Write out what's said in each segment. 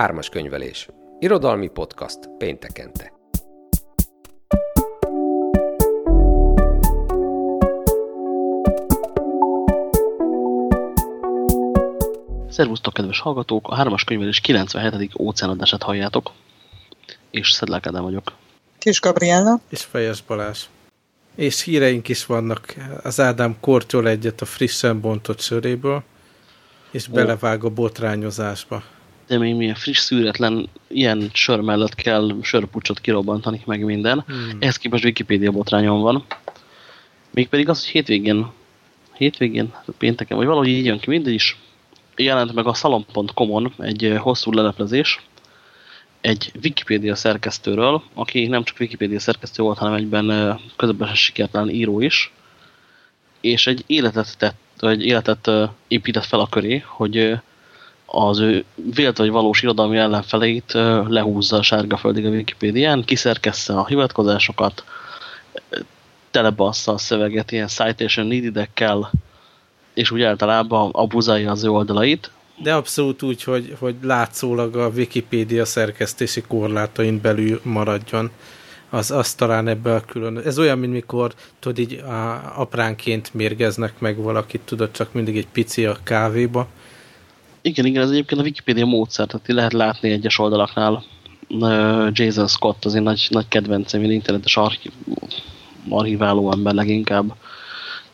Ármas könyvelés. Irodalmi podcast péntekente. Szervusztok, kedves hallgatók! A hármas könyvelés 97. óceánadását halljátok. És Szedlák Ádám vagyok. Kis Gabriella. És Fejes Balázs. És híreink is vannak. Az Ádám kortyol egyet a frissen bontott söréből, és Ó. belevág a botrányozásba. De még milyen friss, szűretlen, ilyen sör mellett kell sörpucsot kirobbantani, meg minden. Hmm. Ehhez képest Wikipedia botrányon van. Mégpedig az, hogy hétvégén, hétvégén, pénteken, vagy valahogy így jön ki, mindegy is, jelent meg a szalon.com-on egy hosszú leleplezés, egy Wikipédia szerkesztőről, aki nem csak Wikipédia szerkesztő volt, hanem egyben közöbbesen sikertelen író is, és egy életet, tett, egy életet épített fel a köré, hogy az ő vélt vagy valós irodalmi ellenfeleit lehúzza a sárga földig a Wikipédián, kiszerkessze a hivatkozásokat, telebassza a szöveget ilyen citation needed-ekkel, és úgy általában abuzálja az ő oldalait. De abszolút úgy, hogy, hogy látszólag a Wikipédia szerkesztési korlátain belül maradjon. Az, az talán ebbe a külön... Ez olyan, mint mikor tudod, így a, apránként mérgeznek meg valakit, tudod, csak mindig egy pici a kávéba. Igen, igen, ez egyébként a Wikipédia módszer, tehát lehet látni egyes oldalaknál. Jason Scott az én nagy, nagy kedvencem, én internetes archi archiváló ember leginkább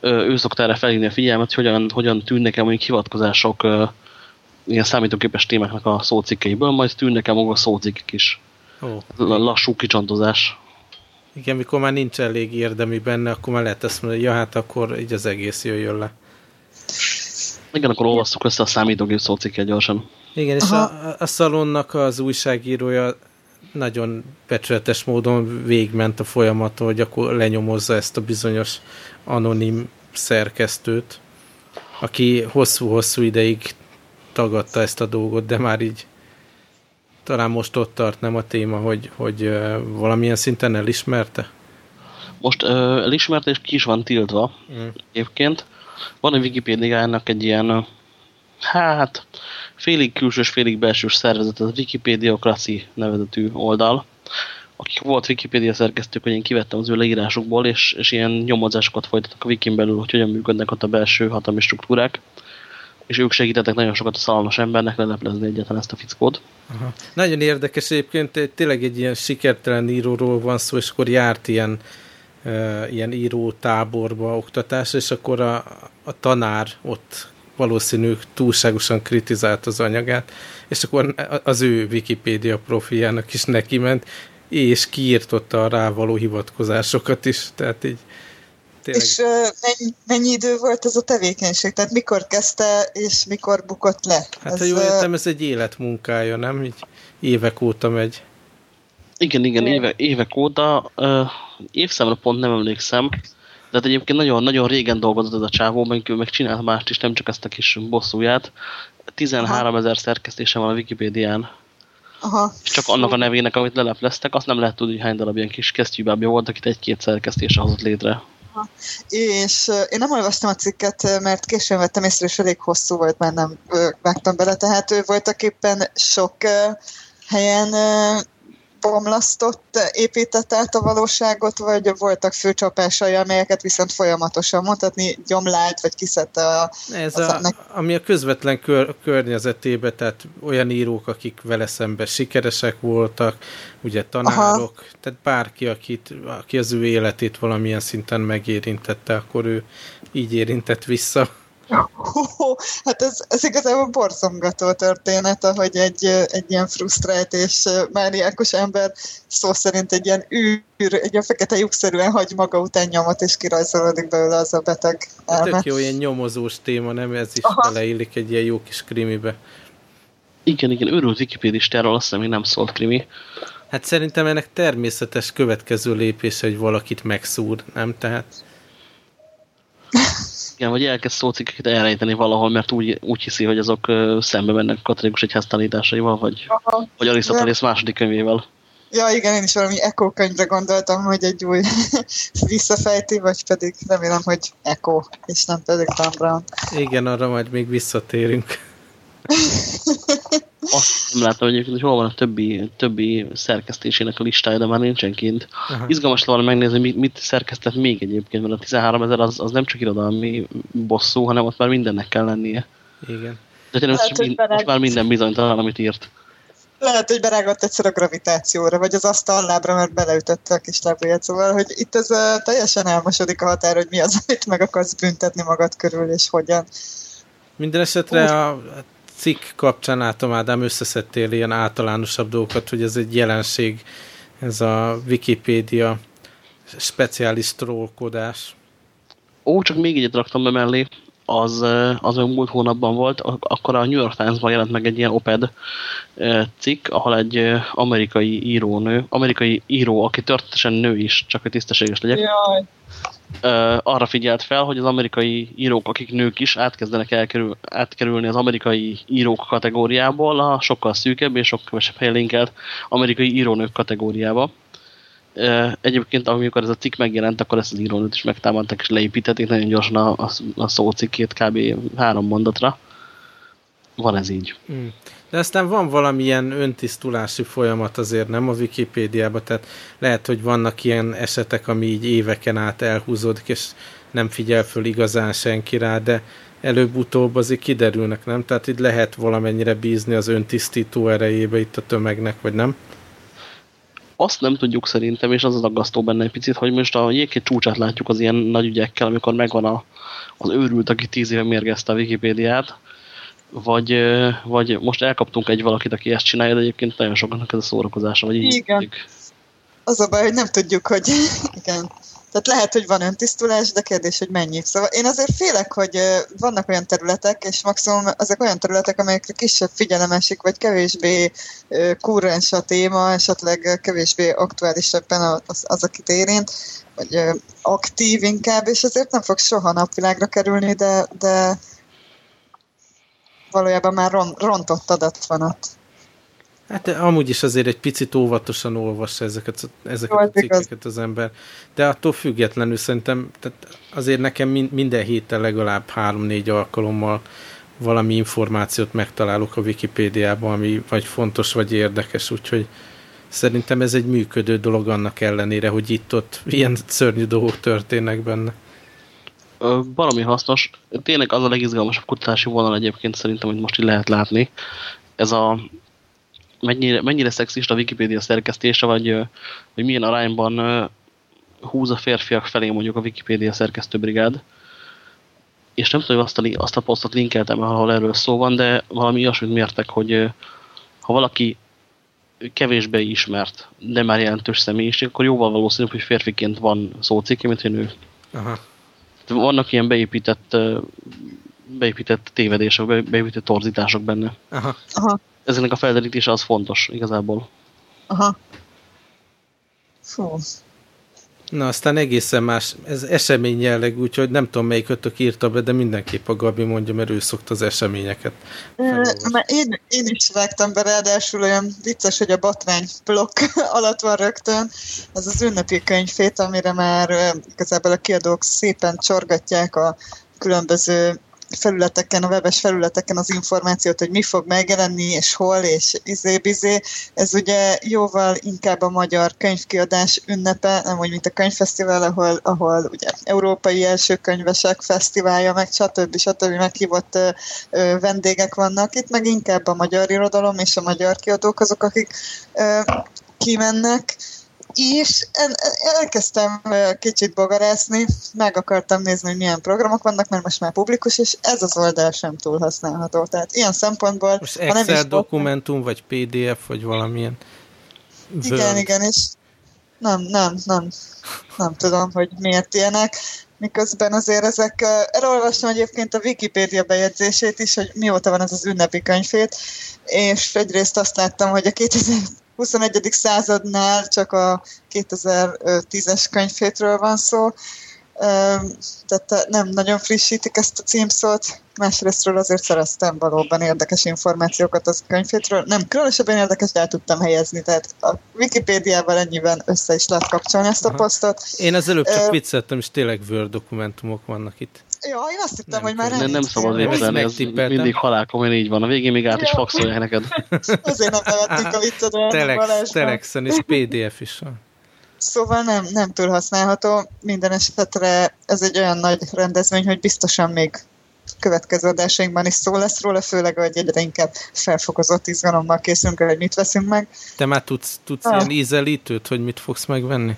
ő szokta erre felhívni a figyelmet, hogy hogyan, hogyan tűnnek el mondjuk hivatkozások ilyen számítógépes témáknak a szócikkeiből, majd tűnnek el maga a szócikkek is. Oh. Lassú kicsantozás. Igen, mikor már nincs elég érdemi benne, akkor már lehet ezt mondani, hogy ja, hát akkor így az egész jöjjön le. Igen, akkor olvasszuk össze a számítógép szócikket gyorsan. Igen, és a, a szalonnak az újságírója nagyon becsületes módon végment a folyamat, hogy akkor lenyomozza ezt a bizonyos anonim szerkesztőt, aki hosszú-hosszú ideig tagadta ezt a dolgot, de már így talán most ott tart nem a téma, hogy, hogy valamilyen szinten elismerte? Most uh, elismerte és ki is van tiltva mm. egyébként. Van a Wikipédiának egy ilyen hát félig külsős, félig belsős szervezet, az Wikipédiokraci nevezetű oldal, akik volt Wikipédia szerkesztők, hogy én kivettem az ő leírásukból, és, és ilyen nyomozásokat folytattak a Wikin belül, hogy hogyan működnek ott a belső hatalmi struktúrák, és ők segítettek nagyon sokat a szalmas embernek leleplezni egyetlen ezt a fickót. Aha. Nagyon érdekes egyébként, tényleg egy ilyen sikertelen íróról van szó, és akkor járt ilyen, ilyen író táborba, oktatás, és akkor a, a tanár ott valószínű túlságosan kritizált az anyagát, és akkor az ő Wikipédia profiának is neki ment, és kiírtotta a rávaló hivatkozásokat is, tehát így tényleg... És mennyi, mennyi idő volt ez a tevékenység? Tehát mikor kezdte, és mikor bukott le? Hát, ez, ha jól értem, ez egy életmunkája, nem? Így évek óta megy. Igen, igen, éve, évek óta. Uh, évszámra pont nem emlékszem, de hát egyébként nagyon, nagyon régen dolgozott ez a csávó, meg, meg csinált mást is, nem csak ezt a kis bosszúját. 13 ezer szerkesztése van a Wikipédián. Aha. És csak annak a nevének, amit lelepleztek, azt nem lehet tudni, hogy hány darab ilyen kis kesztyűbábja volt, akit egy-két szerkesztése hozott létre. Aha. És én nem olvastam a cikket, mert későn vettem észre, és elég hosszú volt, mert nem vágtam bele, tehát ő voltak éppen sok helyen bomlasztott, épített át a valóságot, vagy voltak főcsapásai, amelyeket viszont folyamatosan mondhatni, gyomlált, vagy kiszedte a... Ez a, a, ami a közvetlen kör, környezetébe, tehát olyan írók, akik vele szemben sikeresek voltak, ugye tanárok, Aha. tehát bárki, akit, aki az ő életét valamilyen szinten megérintette, akkor ő így érintett vissza. Hát ez, ez igazából borzongató történet, ahogy egy, egy ilyen frusztrált és mániákos ember szó szerint egy ilyen űr, egy ilyen fekete lyukszerűen hagy maga után nyomot, és kirajzolódik belőle az a beteg elme. Tök jó, ilyen nyomozós téma, nem? Ez is Aha. beleillik egy ilyen jó kis krimibe. Igen, igen, őrült Wikipédistáról azt hiszem, hogy nem szólt krimi. Hát szerintem ennek természetes következő lépés, hogy valakit megszúr, nem? Tehát... Igen, vagy elkezd szócikkeket elrejteni valahol, mert úgy, úgy hiszi, hogy azok szembe mennek katolikus egyház tanításaival, vagy, Aha, vagy Arisztotelész második könyvével. Ja, igen, én is valami Echo könyvre gondoltam, hogy egy új visszafejti, vagy pedig remélem, hogy Echo, és nem pedig Dan Brown. Igen, arra majd még visszatérünk. Azt nem látom egyébként, hogy hol van a többi, többi szerkesztésének a listája, de már nincsen kint. Aha. Izgalmas volna megnézni, mit, mit szerkesztett még egyébként, mert a 13 ezer az, az nem csak irodalmi bosszú, hanem ott már mindennek kell lennie. Igen. De mind, most már minden bizonytalan, amit írt. Lehet, hogy berágott egyszer a gravitációra, vagy az asztallábra, mert beleütötte a kis lábujját. Szóval, hogy itt ez uh, teljesen elmosodik a határ, hogy mi az, amit meg akarsz büntetni magad körül, és hogyan. Minden esetre a cikk kapcsán átom Ádám összeszedtél ilyen általánosabb dolgokat, hogy ez egy jelenség, ez a Wikipédia speciális trollkodás. Ó, csak még egyet raktam be mellé az, az múlt hónapban volt, akkor a New York Times-ban jelent meg egy ilyen OPED cikk, ahol egy amerikai írónő, amerikai író, aki történetesen nő is, csak hogy tisztességes legyek, Jaj. Arra figyelt fel, hogy az amerikai írók, akik nők is, átkezdenek elkerül, átkerülni az amerikai írók kategóriából a sokkal szűkebb és sokkal kevesebb helyen amerikai írónők kategóriába egyébként amikor ez a cikk megjelent, akkor ezt az írónőt is megtámadtak és leépítették nagyon gyorsan a, a, a szócikkét kb. három mondatra. Van ez így. Hmm. De aztán van valamilyen öntisztulási folyamat azért, nem a Wikipédiában, tehát lehet, hogy vannak ilyen esetek, ami így éveken át elhúzódik, és nem figyel föl igazán senki rá, de előbb-utóbb azért kiderülnek, nem? Tehát itt lehet valamennyire bízni az öntisztító erejébe itt a tömegnek, vagy nem? Azt nem tudjuk szerintem, és az az aggasztó benne egy picit, hogy most a jégkét csúcsát látjuk az ilyen nagy ügyekkel, amikor megvan a, az őrült, aki tíz éve mérgezte a Wikipédiát, vagy, vagy most elkaptunk egy valakit, aki ezt csinálja, de egyébként nagyon sokaknak ez a szórakozása. Vagy így Igen. Az a baj, hogy nem tudjuk, hogy igen. Tehát lehet, hogy van öntisztulás, de kérdés, hogy mennyi. Szóval én azért félek, hogy vannak olyan területek, és maximum ezek olyan területek, amelyekre kisebb figyelem esik, vagy kevésbé kurrens a téma, esetleg kevésbé aktuális ebben az, az akit érint, vagy aktív inkább, és ezért nem fog soha napvilágra kerülni, de, de valójában már rontott ott. Hát amúgy is azért egy picit óvatosan olvassa ezeket, ezeket a cikkeket az ember. De attól függetlenül szerintem tehát azért nekem minden héten legalább három-négy alkalommal valami információt megtalálok a Wikipédiában, ami vagy fontos, vagy érdekes, úgyhogy szerintem ez egy működő dolog annak ellenére, hogy itt-ott ilyen szörnyű dolgok történnek benne. Valami hasznos. Tényleg az a legizgalmasabb kutatási vonal egyébként szerintem, hogy most így lehet látni. Ez a mennyire, mennyire szexista a Wikipédia szerkesztése, vagy hogy milyen arányban húz a férfiak felé mondjuk a Wikipédia szerkesztőbrigád. És nem tudom, hogy azt a, azt a posztot linkeltem, ahol erről szó van, de valami olyasmit mértek, hogy ha valaki kevésbé ismert, de már jelentős személyiség, akkor jóval valószínűbb, hogy férfiként van szócikke, mint hogy nő. Aha. Vannak ilyen beépített, beépített tévedések, beépített torzítások benne. Aha. Aha ezeknek a felderítése az fontos igazából. Aha. Fú. Na, aztán egészen más, ez esemény jellegű, úgyhogy nem tudom melyik ötök írta be, de mindenképp a Gabi mondja, mert ő szokta az eseményeket. Én, én is vágtam be, ráadásul olyan vicces, hogy a botrány blokk alatt van rögtön. Ez az ünnepi könyvfét, amire már igazából a kiadók szépen csorgatják a különböző felületeken, a webes felületeken az információt, hogy mi fog megjelenni, és hol, és izé-bizé. Ez ugye jóval inkább a magyar könyvkiadás ünnepe, nem úgy, mint a könyvfesztivál, ahol, ahol ugye európai első könyvesek fesztiválja, meg stb. stb. meghívott ö, ö, vendégek vannak. Itt meg inkább a magyar irodalom és a magyar kiadók azok, akik ö, kimennek, és elkezdtem kicsit bogarászni, meg akartam nézni, hogy milyen programok vannak, mert most már publikus, és ez az oldal sem túl használható. Tehát ilyen szempontból... Most Excel nem is dokumentum, vagy PDF, vagy valamilyen Word. Igen, igen, és nem, nem, nem, nem tudom, hogy miért ilyenek. Miközben azért ezek, erről olvastam egyébként a Wikipédia bejegyzését is, hogy mióta van ez az ünnepi könyvét, és egyrészt azt láttam, hogy a 2000 21. századnál csak a 2010-es könyvfétről van szó, tehát nem nagyon frissítik ezt a címszót, másrésztről azért szereztem valóban érdekes információkat az könyvfétről. Nem különösebben érdekes, de el tudtam helyezni, tehát a Wikipédiával ennyiben össze is lehet kapcsolni ezt a Aha. posztot. Én az előbb csak vicceltem, és tényleg Word dokumentumok vannak itt. Ja, én azt hittem, Nem hogy már. Nem, nem szabad Ezt védeni, ez mindig halálkomolyan így van. A végén még át is faxolják neked. Azért nem nevettünk a viccedre. Telex, Balázsban. Telexen és PDF is van. Szóval nem, nem túl használható. Minden esetre ez egy olyan nagy rendezvény, hogy biztosan még következő adásainkban is szó lesz róla, főleg, hogy egyre inkább felfokozott izgalommal készülünk el, hogy mit veszünk meg. Te már tudsz, tudsz Ah. ilyen ízelítőt, hogy mit fogsz megvenni?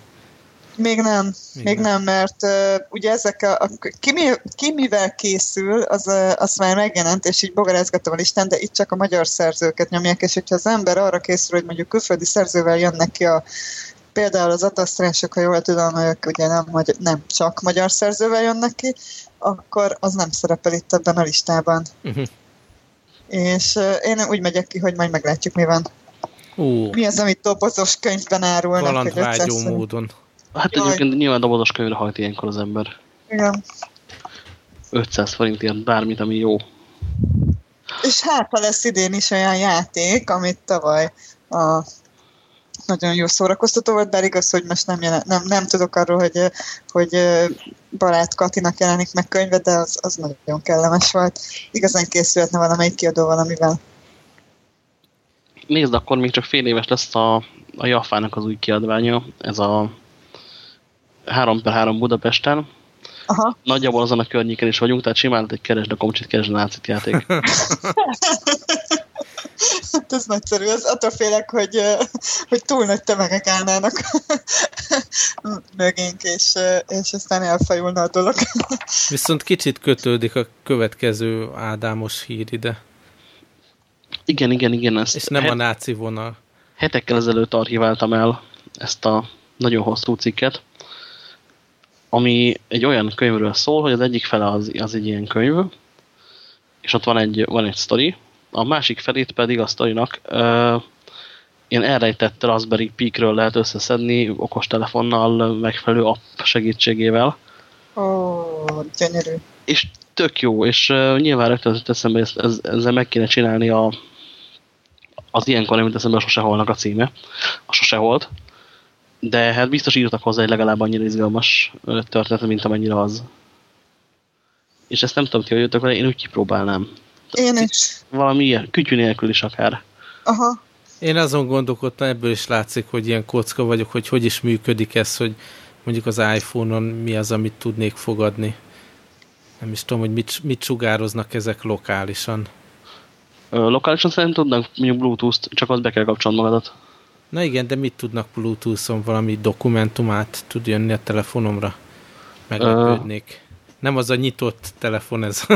Még nem, Még még, nem. nem, mert uh, ugye ezek a, a ki, mi, ki mivel készül, az, uh, az már megjelent, és így bogarázgatom a listán, de itt csak a magyar szerzőket nyomják, és hogyha az ember arra készül, hogy mondjuk külföldi szerzővel jönnek ki a például az atasztrások, ha jól tudom, ők ugye nem, magyar, nem csak magyar szerzővel jönnek ki, akkor az nem szerepel itt ebben a listában. Uh-huh. És uh, én úgy megyek ki, hogy majd meglátjuk, mi van. Ó, Mi az, amit dobozos könyvben árulnak, hogy 500 kalandvágyó módon. Hát Jaj. egyébként nyilván dobozos könyvre hajt ilyenkor az ember. Igen. 500 forintért bármit, ami jó. És hát, ha lesz idén is olyan játék, amit tavaly a nagyon jó szórakoztató volt, bár igaz, hogy most nem, jelen, nem, nem tudok arról, hogy, hogy barát Katinak jelenik meg könyve, de az, az nagyon kellemes volt. Igazán készülhetne valamelyik kiadó valamivel. Nézd, akkor még csak fél éves lesz a, a Jafának az új kiadványa. Ez a 3 per 3 Budapesten. Aha. Nagyjából azon a környéken is vagyunk, tehát simán egy keresd a komcsit, keresd a nácit játék. Hát ez nagyszerű. Az attól félek, hogy, hogy túl nagy tömegek állnának mögénk, és, és aztán elfajulna a dolog. Viszont kicsit kötődik a következő Ádámos hír ide. Igen, igen, igen. Ezt És nem a náci vonal. hetekkel ezelőtt archiváltam el ezt a nagyon hosszú cikket, ami egy olyan könyvről szól, hogy az egyik fele az, az egy ilyen könyv, és ott van egy, van egy sztori, a másik felét pedig a sztorinak ö, ilyen elrejtett Raspberry Pi-kről lehet összeszedni okostelefonnal, megfelelő app segítségével, Ó, gyönyörű. és tök jó, és uh, nyilván rögtön jutott eszembe, ezt, ez, ezzel meg kéne csinálni a, az ilyenkor jut eszembe a Soseholnak a címe, a Soseholt, de hát biztos írtak hozzá egy legalább annyira izgalmas ö, történetet, mint amennyire az. És ezt nem tudom, ti hogy jöttök vele, én úgy kipróbálnám. Én is. Valami ilyen, kütyű nélkül is akár. Aha. Én azon gondolkodtam, ebből is látszik, hogy ilyen kocka vagyok, hogy hogy is működik ez, hogy mondjuk az iPhone-on mi az, amit tudnék fogadni. Nem is tudom, hogy mit, mit sugároznak ezek lokálisan. Lokálisan szerintem tudnak mondjuk Bluetooth-t, csak azt be kell kapcsolni magadat. Na igen, de mit tudnak Bluetooth-on? Valami dokumentumát tud jönni a telefonomra? Meglepődnék. Nem az a nyitott telefon ez.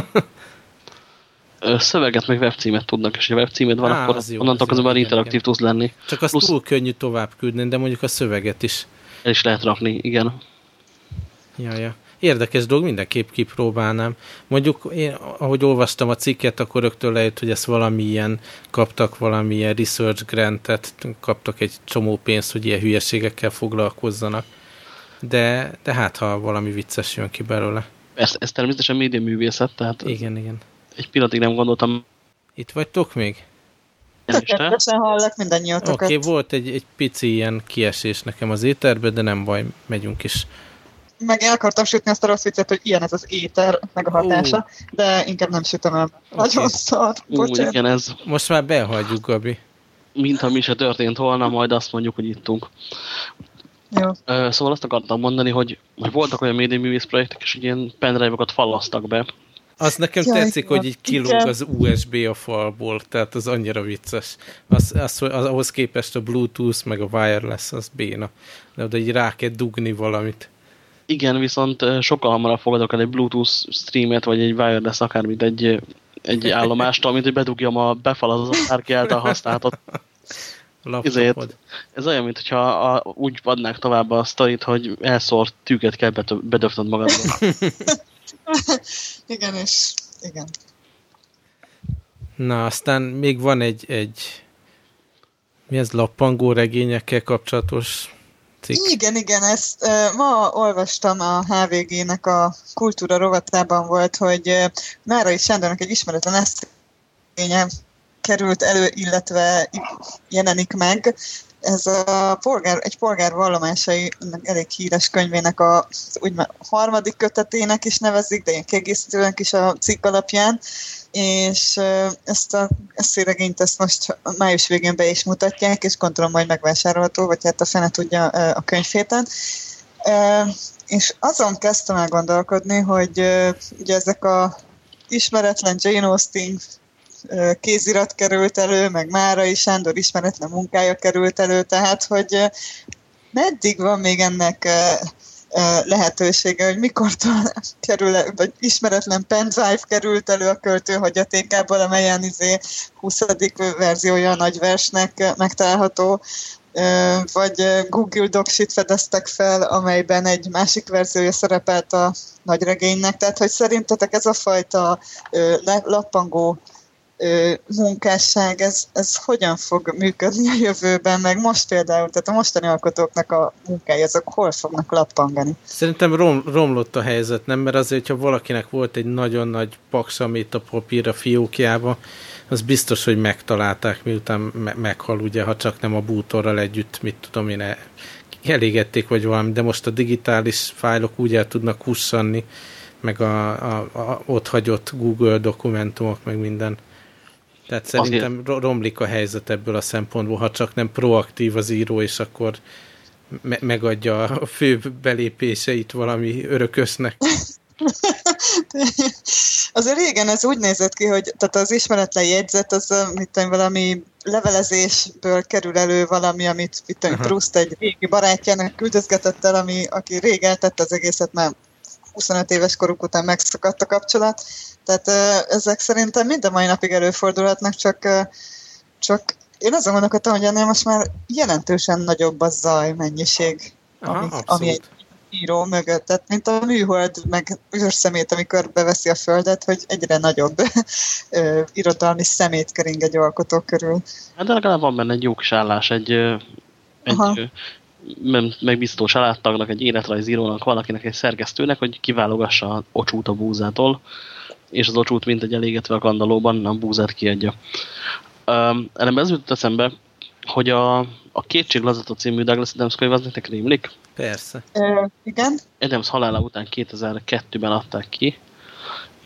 Szöveget meg webcímet tudnak, és ha webcímed van, Á, akkor az jó, onnantól az már interaktív tudsz lenni. Csak azt Plusz- túl könnyű tovább küldni, de mondjuk a szöveget is. El is lehet rakni, igen. Ja, ja. Érdekes dolog, mindenképp kipróbálnám. Mondjuk, én, ahogy olvastam a cikket, akkor rögtön lejött, hogy ezt valamilyen, kaptak valamilyen research grantet, kaptak egy csomó pénzt, hogy ilyen hülyeségekkel foglalkozzanak. De, de hát, ha valami vicces jön ki belőle. Ez, ez természetesen média művészet, tehát Igen, igen. egy pillanatig nem gondoltam Itt vagytok még? Tökéletesen hallak Oké, mindannyiótokat. okay, volt egy, egy pici ilyen kiesés nekem az éterbe, de nem baj, megyünk is. Meg el akartam sütni azt a rossz viccet, hogy ilyen ez az éter, meg a hatása, de inkább nem sütöm el. Nagyon szar. Ú, Bocsánat. igen, ez Most már behagyjuk, Gabi. mintha mi se történt volna, majd azt mondjuk, hogy ittunk. Jó. Szóval azt akartam mondani, hogy, hogy voltak olyan médiaművész projektek, és ilyen pendrive-okat fallasztak be. Az nekem Jaj, tetszik, hogy így kilóg az USB a falból, tehát az annyira vicces. Az, az, az, ahhoz képest a Bluetooth meg a wireless az béna. De oda így rá kell dugni valamit. Igen, viszont sokkal hamarabb fogadok el egy Bluetooth streamet, vagy egy wireless akármit egy, egy állomástól, mint hogy bedugjam a befalazó bárki által használhatott. Laptopod. Ez olyan, mintha a, úgy adnák tovább a sztorit, hogy elszórt tűket kell bedöfnöd magadba. Igen, és igen. Na, aztán még van egy, egy mi ez, lappangó regényekkel kapcsolatos cikk. Igen, igen, ezt ma olvastam a HVG-nek a kultúra rovatában volt, hogy Márai Sándornak egy ismeretlen eszénye került elő, illetve jelenik meg, ez a polgár, egy polgár vallomásai elég híres könyvének a úgy harmadik kötetének is nevezik, de ilyen kiegészítőnek is a cikk alapján, és ezt a széregényt ezt most május végén be is mutatják, és gondolom majd megvásárolható, vagy hát a fene tudja a könyvhéten. És azon kezdtem el gondolkodni, hogy ugye ezek a ismeretlen Jane Austen kézirat került elő, meg Márai Sándor ismeretlen munkája került elő, tehát hogy meddig van még ennek lehetősége, hogy mikor kerül, vagy ismeretlen pendrive került elő a költő hagyatékából, amelyen izé 20. verziója a nagyversnek megtalálható, vagy Google Docs-it fedeztek fel, amelyben egy másik verziója szerepelt a nagyregénynek, tehát hogy szerintetek ez a fajta lappangó munkásság, ez, ez hogyan fog működni a jövőben, meg most például, tehát a mostani alkotóknak a munkái, azok hol fognak lappangani? Szerintem rom, romlott a helyzet, nem? Mert azért, hogyha valakinek volt egy nagyon nagy paksamít a papír a fiókjába, az biztos, hogy megtalálták, miután me- meghal, ugye, ha csak nem a bútorral együtt, mit tudom én, e- elégették, vagy valami, de most a digitális fájlok úgy el tudnak kussanni, meg a, a, a ott hagyott Google dokumentumok, meg minden. Tehát szerintem Azért... romlik a helyzet ebből a szempontból, ha csak nem proaktív az író, és akkor me- megadja a fő belépéseit valami örökösnek. Azért régen ez úgy nézett ki, hogy tehát az ismeretlen jegyzet az mit tudom, valami levelezésből kerül elő valami, amit mit tudom, Proust egy régi barátjának küldözgetett el, ami, aki rég eltette az egészet, mert 25 éves koruk után megszakadt a kapcsolat. Tehát ezek szerintem minden mai napig előfordulhatnak, csak, csak én azon gondolkodtam, hogy ennél most már jelentősen nagyobb a zaj mennyiség, Aha, ami, ami egy író mögött, tehát mint a műhold, meg űrszemét, amikor beveszi a földet, hogy egyre nagyobb irodalmi szemét kering egy alkotó körül. Hát de legalább van benne egy jó kis állás, egy, egy megbízható családtagnak, egy életrajzírónak, valakinek, egy szerkesztőnek, hogy kiválogassa a ocsút a búzától, és az ocsút, mint egy elégetve a kandalóban, a búzát kiadja. Um, ellenben ez jutott eszembe, hogy a, a Kétséglazatot című Douglas Adams könyv az nektek rémlik? Persze. Uh, igen. Adams halála után 2002-ben adták ki,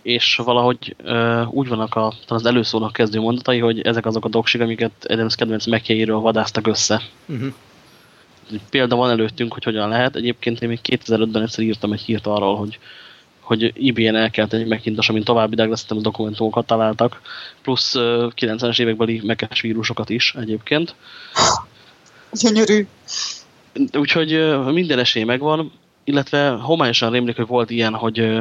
és valahogy uh, úgy vannak a, talán az előszólók kezdő mondatai, hogy ezek azok a doksik, amiket Adams kedvenc mekéiről vadáztak össze. Uh -huh. Példa van előttünk, hogy hogyan lehet. Egyébként én még 2005-ben egyszer írtam egy hírt arról, hogy hogy IBN elkelt egy Macintosh, amin további Douglas a dokumentumokat találtak, plusz 90-es évekbeli mekes vírusokat is egyébként. Gyönyörű. Úgyhogy minden esély megvan, illetve homályosan rémlik, hogy volt ilyen, hogy,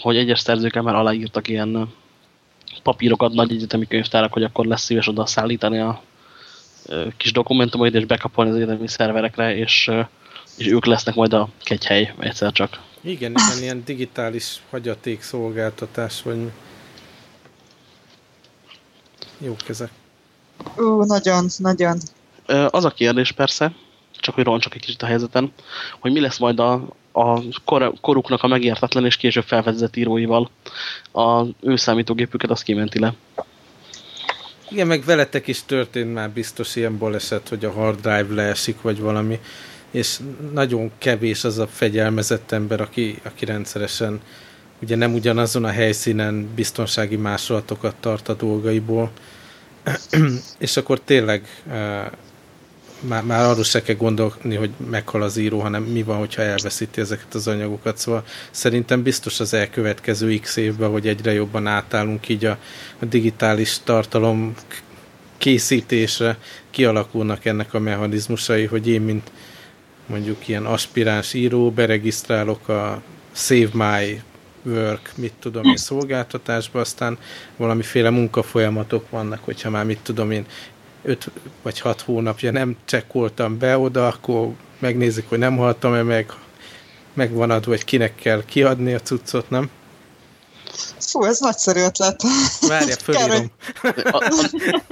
hogy egyes szerzők már aláírtak ilyen papírokat nagy egyetemi könyvtárak, hogy akkor lesz szíves oda szállítani a kis dokumentumait és bekapolni az egyetemi szerverekre, és, és ők lesznek majd a kegyhely egyszer csak. Igen, igen, ilyen digitális hagyaték szolgáltatás, vagy jó kezek. Ú, nagyon, nagyon. Az a kérdés persze, csak hogy roncsak egy kicsit a helyzeten, hogy mi lesz majd a, a kor, koruknak a megértetlen és később felfedezett íróival. A ő számítógépüket az kimenti le. Igen, meg veletek is történt már biztos ilyen baleset, hogy a hard drive leesik, vagy valami és nagyon kevés az a fegyelmezett ember, aki, aki rendszeresen ugye nem ugyanazon a helyszínen biztonsági másolatokat tart a dolgaiból, és akkor tényleg uh, már, már arról se kell gondolni, hogy meghal az író, hanem mi van, hogyha elveszíti ezeket az anyagokat. Szóval szerintem biztos az elkövetkező x évben, hogy egyre jobban átállunk így a, a digitális tartalom készítésre, kialakulnak ennek a mechanizmusai, hogy én, mint mondjuk ilyen aspiráns író, beregisztrálok a Save My Work, mit tudom én, szolgáltatásba, aztán valamiféle munkafolyamatok vannak, hogyha már mit tudom én, 5 vagy 6 hónapja nem csekkoltam be oda, akkor megnézik, hogy nem haltam-e meg, megvan adva, hogy kinek kell kiadni a cuccot, nem? Fú, ez nagyszerű ötlet. Várja, fölírom.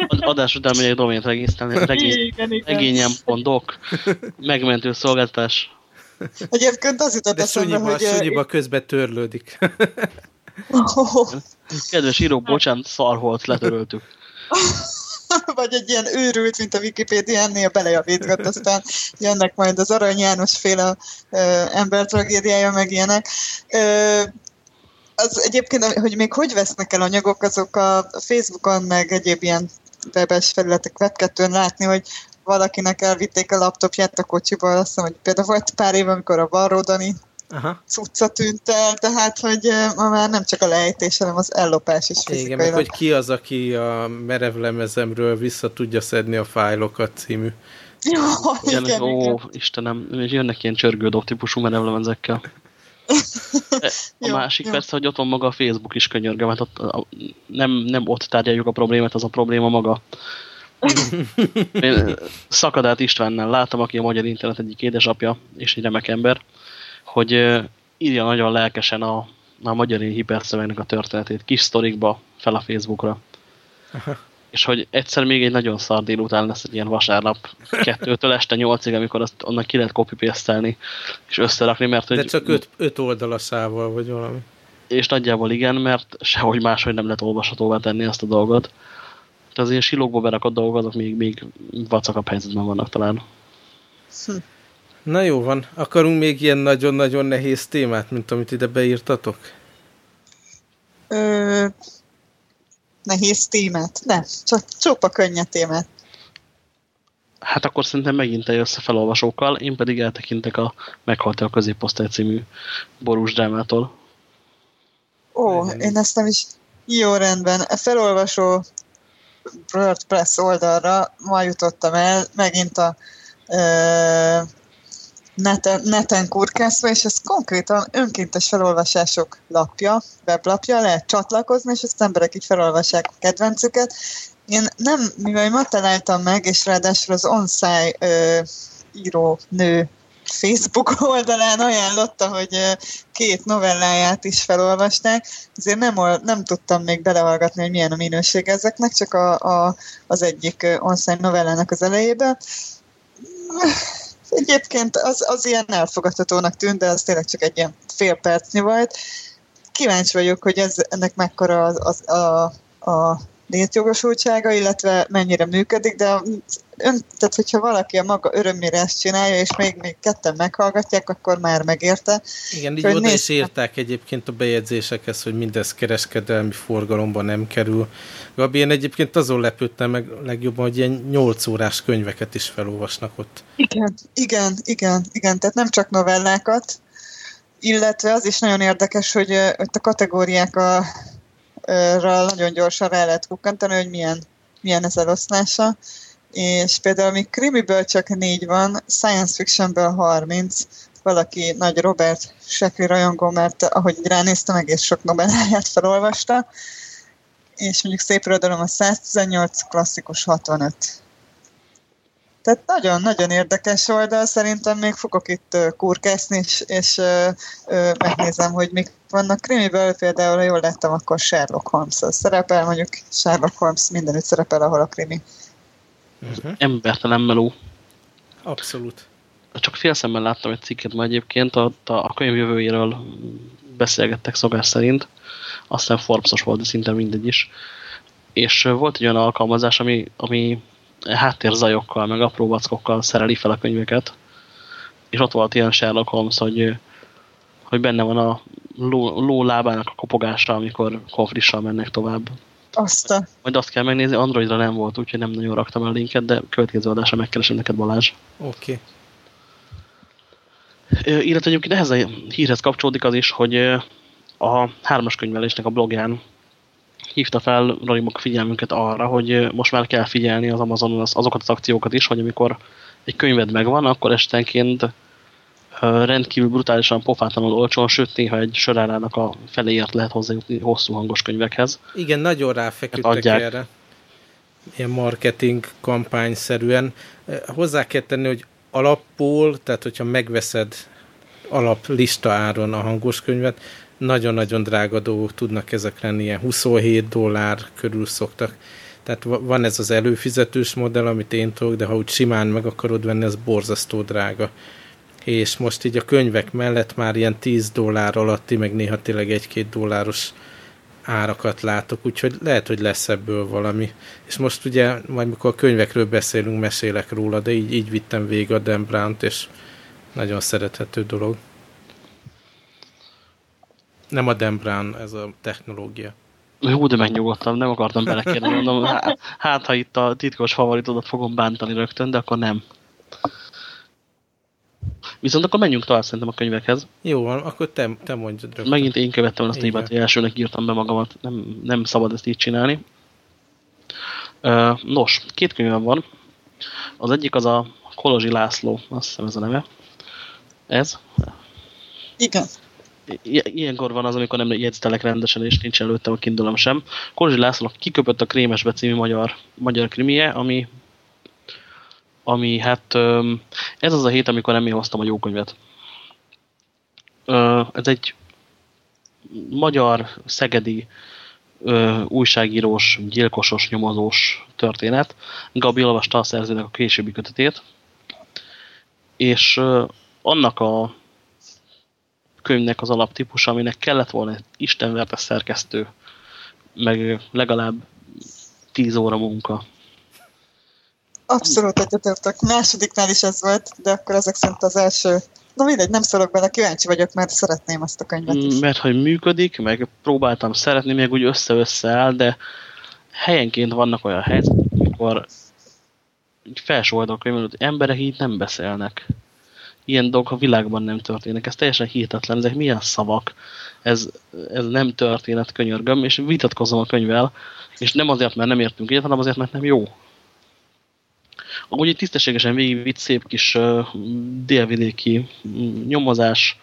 Adás után megyek domént regisztrálni. Regényem.doc megmentő szolgáltatás. Egyébként az jutott De eszembe, hogy... Sunyiba közben törlődik. Kedves író, bocsánat, szarholt, letöröltük. vagy egy ilyen őrült, mint a Wikipedia, ennél belejavítgat, aztán jönnek majd az Arany János féle ember tragédiája, meg ilyenek. Ö, az egyébként, hogy még hogy vesznek el anyagok, azok a Facebookon, meg egyéb ilyen webes felületek, web látni, hogy valakinek elvitték a laptopját a kocsiba, azt hiszem, hogy például volt pár év, amikor a Varrodani Aha. cucca tűnt el, tehát hogy ma már nem csak a lejtés, hanem az ellopás is fizikailag. Igen, meg hogy ki az, aki a merevlemezemről vissza tudja szedni a fájlokat című. Jó, igen, igen, ó, igen. Istenem, jönnek ilyen csörgődob típusú merevlemezekkel. A jó, másik jó. persze, hogy ott van maga a Facebook is könyörge, mert ott nem, nem ott tárgyaljuk a problémát, az a probléma maga. Én Szakadát Istvánnál láttam, aki a magyar internet egyik édesapja, és egy remek ember, hogy írja nagyon lelkesen a, a magyar hiperszövegnek a történetét kis sztorikba fel a Facebookra. Aha. És hogy egyszer még egy nagyon szar délután lesz egy ilyen vasárnap kettőtől este nyolcig, amikor azt onnan ki lehet copy és összerakni, mert hogy... De csak öt, öt oldalasával, vagy valami. És nagyjából igen, mert sehogy máshogy nem lehet olvashatóvá tenni ezt a dolgot. Tehát az ilyen silókba berakott dolgok, azok még, még vacakabb helyzetben vannak talán. Hm. Na jó van, akarunk még ilyen nagyon-nagyon nehéz témát, mint amit ide beírtatok? Ö, nehéz témát? Nem, csak csupa könnyed témát. Hát akkor szerintem megint egy összefelolvasókkal, én pedig eltekintek a meghalt a középosztály című borús drámától. Ó, én ezt nem is... Jó, rendben. A felolvasó WordPress oldalra ma jutottam el, megint a neten, neten kurkászva, és ez konkrétan önkéntes felolvasások lapja, weblapja, lehet csatlakozni, és azt emberek így felolvassák a kedvencüket. Én nem, mivel ma találtam meg, és ráadásul az onsai író nő Facebook oldalán ajánlotta, hogy két novelláját is felolvasták, ezért nem, nem tudtam még belehallgatni, hogy milyen a minőség ezeknek, csak a, a, az egyik onsai novellának az elejében egyébként az, az ilyen elfogadhatónak tűnt, de az tényleg csak egy ilyen fél percnyi volt. Kíváncsi vagyok, hogy ez, ennek mekkora az, az, a, a létjogosultsága, illetve mennyire működik, de ön, tehát hogyha valaki a maga örömére ezt csinálja, és még, még ketten meghallgatják, akkor már megérte. Igen, így oda néz... is írták egyébként a bejegyzésekhez, hogy mindez kereskedelmi forgalomban nem kerül. Gabi, én egyébként azon lepődtem meg legjobban, hogy ilyen 8 órás könyveket is felolvasnak ott. Igen, igen, igen, igen, tehát nem csak novellákat, illetve az is nagyon érdekes, hogy ott a kategóriák a nagyon gyorsan rá lehet kukkantani, hogy milyen, milyen ez eloszlása. És például még krimiből csak négy van, science fictionből 30, valaki nagy Robert Sheckley rajongó, mert ahogy ránéztem, egész sok novelláját felolvasta, és mondjuk szép irodalom a 118, klasszikus 65. Tehát nagyon-nagyon érdekes oldal, szerintem még fogok itt kurkászni, és, és ö, ö, megnézem, hogy mik vannak krimiből, például, ha jól láttam, akkor Sherlock Holmes az szerepel, mondjuk Sherlock Holmes mindenütt szerepel, ahol a krimi. Uh-huh. Embertelen meló. Abszolút. Csak fél szemmel láttam egy cikket ma egyébként, a, a, a könyv jövőjéről beszélgettek szokás szerint, aztán Forbesos volt, de szinte mindegy is. És volt egy olyan alkalmazás, ami, ami háttérzajokkal, meg apró vackokkal szereli fel a könyveket. És ott volt ilyen Sherlock Holmes, hogy, hogy benne van a ló, ló lábának a kopogása, amikor konfrissal mennek tovább. Azt a... Majd azt kell megnézni, Androidra nem volt, úgyhogy nem nagyon raktam el a linket, de következő adásra megkeresem neked Balázs. Oké. Okay. Illetve egyébként ehhez a hírhez kapcsolódik az is, hogy a hármas könyvelésnek a blogján hívta fel Rarimok figyelmünket arra, hogy most már kell figyelni az Amazonon azokat az akciókat is, hogy amikor egy könyved megvan, akkor estenként rendkívül brutálisan pofátlanul olcsón, sőt néha egy sörárának a feléért lehet hozzájutni hosszú hangos könyvekhez. Igen, nagyon ráfeküdtek erre. Ilyen marketing kampányszerűen. Hozzá kell tenni, hogy alapból, tehát hogyha megveszed alap lista áron a hangos könyvet, nagyon-nagyon drága dolgok tudnak ezek lenni, ilyen 27 dollár körül szoktak. Tehát van ez az előfizetős modell, amit én tudok, de ha úgy simán meg akarod venni, ez borzasztó drága. És most így a könyvek mellett már ilyen 10 dollár alatti, meg néha tényleg 1-2 dolláros árakat látok, úgyhogy lehet, hogy lesz ebből valami. És most ugye, majd mikor a könyvekről beszélünk, mesélek róla, de így, így vittem végig a Dan Brown-t, és nagyon szerethető dolog. Nem a Dan Brown, ez a technológia. Jó, de megnyugodtam, nem akartam belekérni, mondom, hát, ha itt a titkos favoritodat fogom bántani rögtön, de akkor nem. Viszont akkor menjünk tovább szerintem a könyvekhez. Jó van, akkor te, te mondjad rögtön. Megint én követtem azt a hibát, hogy elsőnek írtam be magamat. Nem, nem szabad ezt így csinálni. Nos, két könyvem van. Az egyik az a Kolozsi László, azt hiszem ez a neve. Ez? Igen. Ilyenkor van az, amikor nem jegyztelek rendesen, és nincs előttem a kindulom sem. Kolozsi László kiköpött a Krémesbe című magyar, magyar krimie, ami ami hát ez az a hét, amikor nem én hoztam a jó könyvet. Ez egy magyar, szegedi újságírós, gyilkosos, nyomozós történet. Gabi olvasta a szerzőnek a későbbi kötetét, és annak a könyvnek az alaptípus, aminek kellett volna egy istenverte szerkesztő, meg legalább 10 óra munka, Abszolút egyetértek. Másodiknál is ez volt, de akkor ezek szerint az első. Na mindegy, nem szólok bele, kíváncsi vagyok, mert szeretném azt a könyvet is. Mert hogy működik, meg próbáltam szeretni, még úgy össze-össze áll, de helyenként vannak olyan helyzetek, amikor könyvben, hogy emberek így nem beszélnek. Ilyen dolgok a világban nem történnek. Ez teljesen hihetetlen. Ezek milyen szavak? Ez, ez nem történet, könyörgöm, és vitatkozom a könyvvel, és nem azért, mert nem értünk egyet, hanem azért, mert nem jó. Amúgy egy tisztességesen végigvitt szép kis uh, délvidéki nyomozás,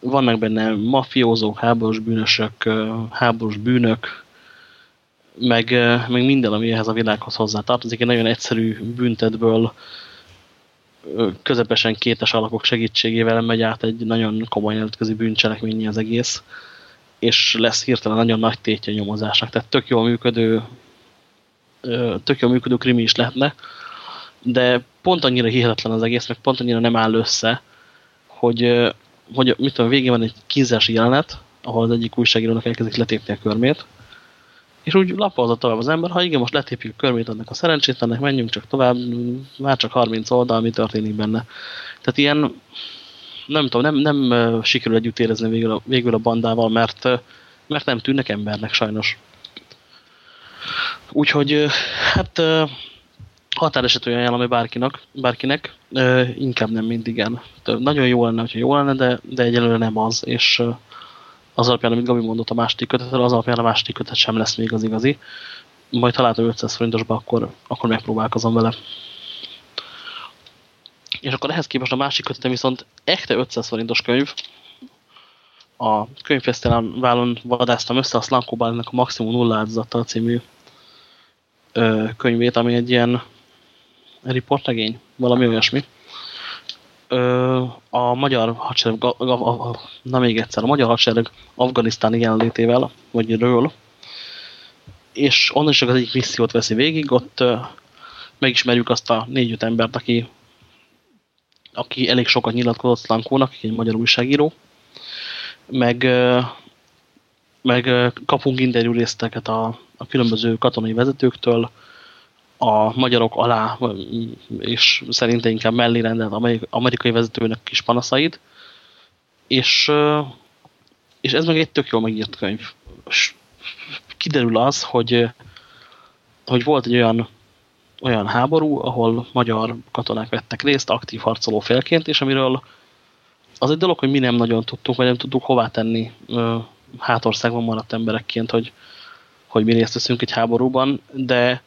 vannak benne mafiózók, háborús bűnösök, uh, háborús bűnök, meg, uh, meg minden, ami ehhez a világhoz hozzá tartozik. Egy nagyon egyszerű büntetből közepesen kétes alapok segítségével megy át egy nagyon komoly nemzetközi bűncselekményi az egész, és lesz hirtelen nagyon nagy tétje nyomozásnak. Tehát tök jól működő, tök jól működő krimi is lehetne de pont annyira hihetetlen az egész, meg pont annyira nem áll össze, hogy, hogy mit tudom, végén van egy kínzási jelenet, ahol az egyik újságírónak elkezdik letépni a körmét, és úgy lapolza tovább az ember, ha igen, most letépjük körmét annak a szerencsétlennek, menjünk csak tovább, már csak 30 oldal, mi történik benne. Tehát ilyen, nem tudom, nem, nem sikerül együtt érezni végül a, végül a bandával, mert, mert nem tűnnek embernek sajnos. Úgyhogy, hát határesetű ajánlom bárkinek, bárkinek inkább nem mindig igen. Nagyon jó lenne, hogyha jó lenne, de, de egyelőre nem az, és az alapján, amit Gabi mondott a második kötetről, az alapján a második kötet sem lesz még az igazi. Majd találtam 500 forintosba, akkor, akkor megpróbálkozom vele. És akkor ehhez képest a másik kötetem viszont echte 500 forintos könyv. A könyvfesztiválon vadáztam össze a Slanko a Maximum Nulla áldozattal című ö, könyvét, ami egy ilyen riportregény, valami olyasmi. A magyar hadsereg, a, na még egyszer, a magyar hadsereg afganisztáni jelenlétével, vagy ről, és onnan is az egyik missziót veszi végig, ott ö, megismerjük azt a négy-öt embert, aki, aki elég sokat nyilatkozott Slankónak, aki egy magyar újságíró, meg, meg kapunk interjú részteket a, a különböző katonai vezetőktől, a magyarok alá, és szerintem inkább mellé rendelt amerikai vezetőnek kis panaszait, és, és ez meg egy tök jól megírt könyv. És kiderül az, hogy, hogy volt egy olyan, olyan háború, ahol magyar katonák vettek részt aktív harcoló félként, és amiről az egy dolog, hogy mi nem nagyon tudtuk, vagy nem tudtuk hová tenni hátországban maradt emberekként, hogy, hogy mi részt veszünk egy háborúban, de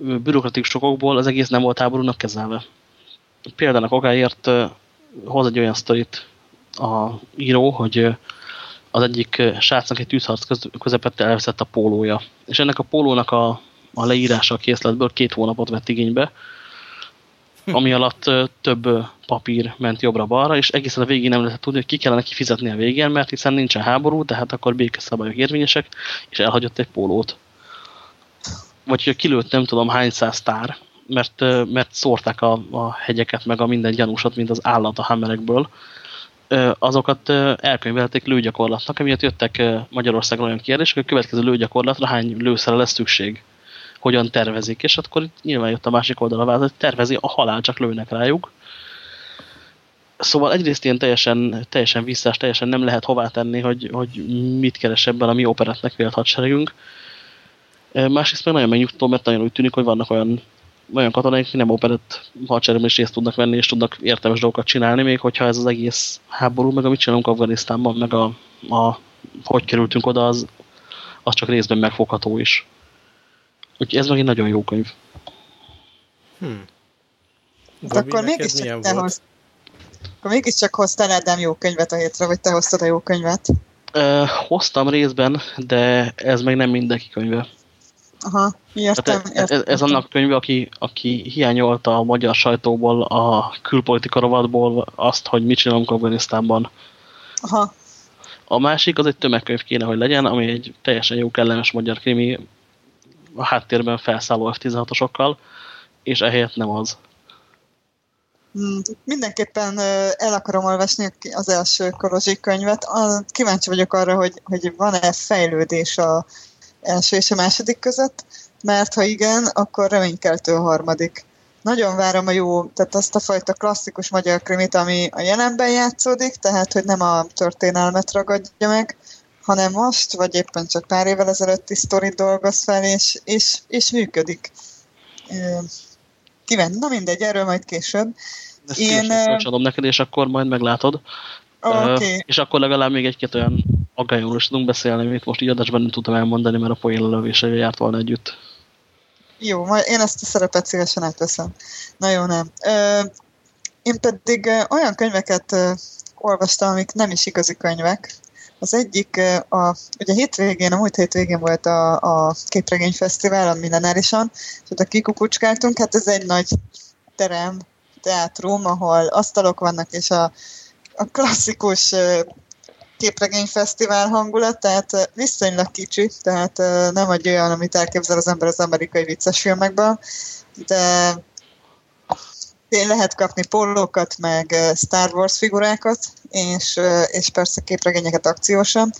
bürokratikus okokból az egész nem volt háborúnak kezelve. Példának okáért hoz egy olyan sztorit a író, hogy az egyik srácnak egy tűzharc közepette elveszett a pólója. És ennek a pólónak a, a leírása a készletből két hónapot vett igénybe, ami alatt több papír ment jobbra-balra, és egészen a végén nem lehetett tudni, hogy ki kellene kifizetni a végén, mert hiszen nincsen háború, tehát akkor békeszabályok érvényesek, és elhagyott egy pólót vagy kilőtt nem tudom hány száz tár, mert, mert szórták a, a hegyeket, meg a minden gyanúsat, mint az állat a hammerekből, azokat elkönyvelték lőgyakorlatnak, emiatt jöttek Magyarországon olyan kérdések, hogy a következő lőgyakorlatra hány lőszerre lesz szükség, hogyan tervezik, és akkor nyilván jött a másik oldal a váz, hogy tervezi, a halál csak lőnek rájuk. Szóval egyrészt ilyen teljesen, teljesen visszás, teljesen nem lehet hová tenni, hogy, hogy mit keres ebben a mi operetnek vélt hadseregünk. Másrészt meg nagyon megnyugtó, mert nagyon úgy tűnik, hogy vannak olyan olyan katonáik, akik nem operett hadseregben is részt tudnak venni, és tudnak értelmes dolgokat csinálni, még hogyha ez az egész háború, meg amit csinálunk Afganisztánban, meg a, a hogy kerültünk oda, az, az csak részben megfogható is. Úgyhogy ez meg egy nagyon jó könyv. Hmm. Hát akkor mégiscsak te hoz, akkor mégiscsak hoztál Ádám jó könyvet a hétre, vagy te hoztad a jó könyvet? Uh, hoztam részben, de ez meg nem mindenki könyve. Aha, értem, értem. Ez, ez annak a könyve, aki, aki hiányolta a magyar sajtóból, a külpolitika rovatból azt, hogy mit csinálunk Afganisztánban. Aha. A másik az egy tömegkönyv kéne, hogy legyen, ami egy teljesen jó, kellemes magyar krimi, a háttérben felszálló F-16-osokkal, és ehelyett nem az. Hmm, mindenképpen el akarom olvasni az első Korozsi könyvet. Kíváncsi vagyok arra, hogy, hogy van-e fejlődés a első és a második között, mert ha igen, akkor reménykeltő a harmadik. Nagyon várom a jó, tehát azt a fajta klasszikus magyar krimit, ami a jelenben játszódik, tehát hogy nem a történelmet ragadja meg, hanem most, vagy éppen csak pár évvel ezelőtti sztorit dolgoz fel, és, és, és működik. Kíváncsi, na mindegy, erről majd később. Ezt Én... Én... neked, és akkor majd meglátod. Okay. Uh, és akkor legalább még egy-két olyan aggályomról is tudunk beszélni, amit most így adásban nem tudtam elmondani, mert a poén lövése járt volna együtt. Jó, majd én ezt a szerepet szívesen átveszem. Na jó, nem. Ö, én pedig olyan könyveket olvastam, amik nem is igazi könyvek. Az egyik, a, ugye hétvégén, a múlt hétvégén volt a, a képregényfesztivál a Millenárison, és ott a kikukucskáltunk, hát ez egy nagy terem, teátrum, ahol asztalok vannak, és a, a klasszikus képregényfesztivál hangulat, tehát viszonylag kicsi, tehát nem egy olyan, amit elképzel az ember az amerikai vicces filmekben, de én lehet kapni pólókat, meg Star Wars figurákat, és, és persze képregényeket akciósan.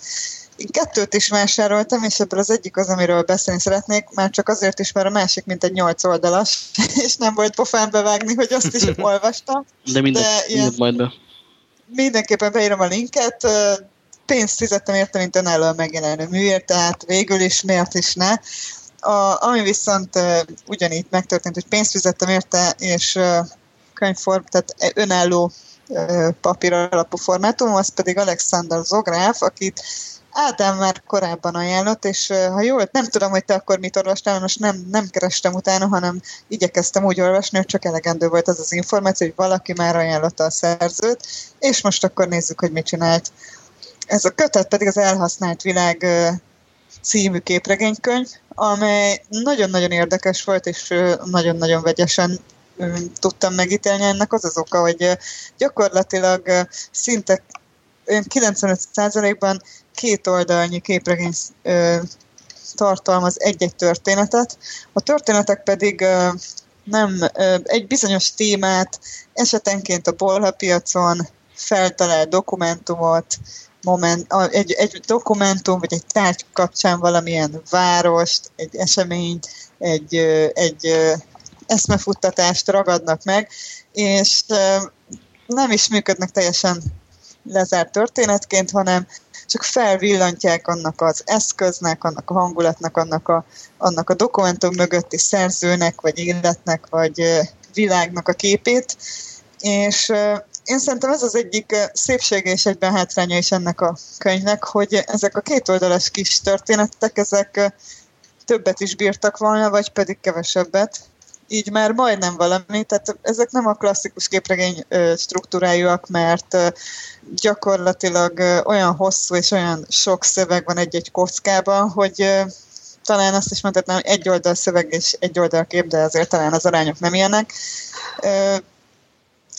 Én kettőt is vásároltam, és ebből az egyik az, amiről beszélni szeretnék, már csak azért is, mert a másik mint egy nyolc oldalas, és nem volt pofán bevágni, hogy azt is olvastam. De mindegy, de ilyen, majd be mindenképpen beírom a linket, pénzt fizettem érte, mint önállóan megjelenő műért, tehát végül is miért is ne. A, ami viszont uh, ugyanígy megtörtént, hogy pénzt fizettem érte, és uh, könyvform, tehát önálló uh, papír alapú formátum, az pedig Alexander Zográf, akit Ádám már korábban ajánlott, és ha jól, nem tudom, hogy te akkor mit olvastál, most nem, nem kerestem utána, hanem igyekeztem úgy olvasni, hogy csak elegendő volt az az információ, hogy valaki már ajánlotta a szerzőt, és most akkor nézzük, hogy mit csinált. Ez a kötet pedig az Elhasznált Világ című képregénykönyv, amely nagyon-nagyon érdekes volt, és nagyon-nagyon vegyesen tudtam megítélni ennek az az oka, hogy gyakorlatilag szinte 95%-ban két oldalnyi képregény tartalmaz egy-egy történetet. A történetek pedig nem egy bizonyos témát esetenként a bolhapiacon feltalál dokumentumot, moment, egy, egy dokumentum, vagy egy tárgy kapcsán valamilyen várost, egy eseményt, egy, egy eszmefuttatást ragadnak meg, és nem is működnek teljesen lezárt történetként, hanem csak felvillantják annak az eszköznek, annak a hangulatnak, annak a, annak a dokumentum mögötti szerzőnek, vagy életnek, vagy világnak a képét, és én szerintem ez az egyik szépsége és egyben hátránya is ennek a könyvnek, hogy ezek a kétoldalas kis történetek, ezek többet is bírtak volna, vagy pedig kevesebbet. Így már majdnem valami, tehát ezek nem a klasszikus képregény struktúrájúak, mert gyakorlatilag olyan hosszú és olyan sok szöveg van egy-egy kockában, hogy talán azt is mondhatnám, hogy egy oldal szöveg és egy oldal kép, de azért talán az arányok nem ilyenek.